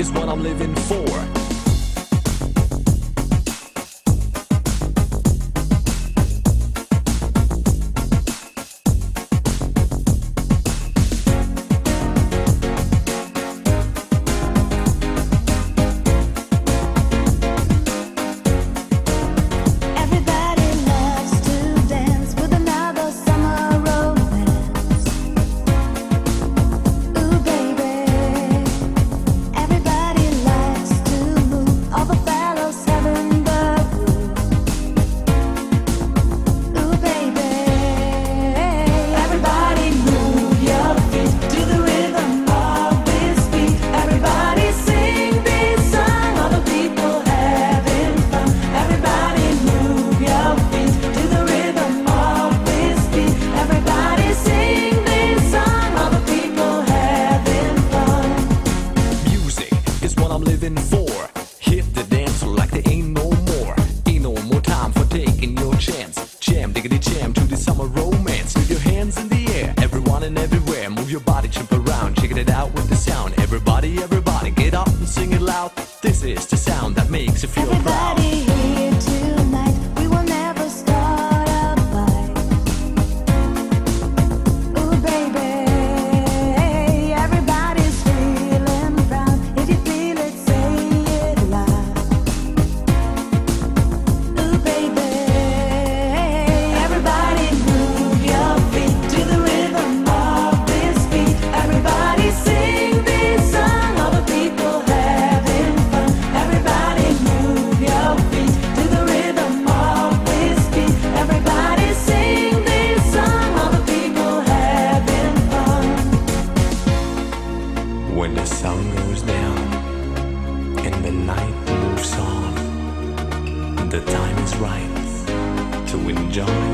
is what I'm living for. I'm living for. Hit the dance like there ain't no more. Ain't no more time for taking your chance. Jam, diggity jam to the summer romance. With your hands in the air, everyone and everywhere. Move your body, jump around, checking it out with the sound. Everybody, everybody, get up and sing it loud. This is the sound that makes you feel everybody. proud. When the sun goes down and the night moves on, the time is right to enjoy.